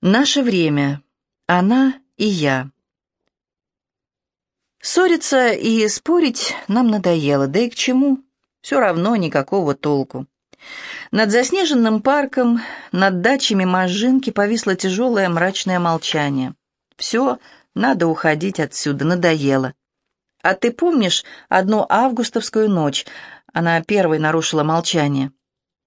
Наше время. Она и я. Ссориться и спорить нам надоело, да и к чему? Все равно никакого толку. Над заснеженным парком, над дачами Можжинки повисло тяжелое мрачное молчание. Все, надо уходить отсюда, надоело. А ты помнишь одну августовскую ночь? Она первой нарушила молчание.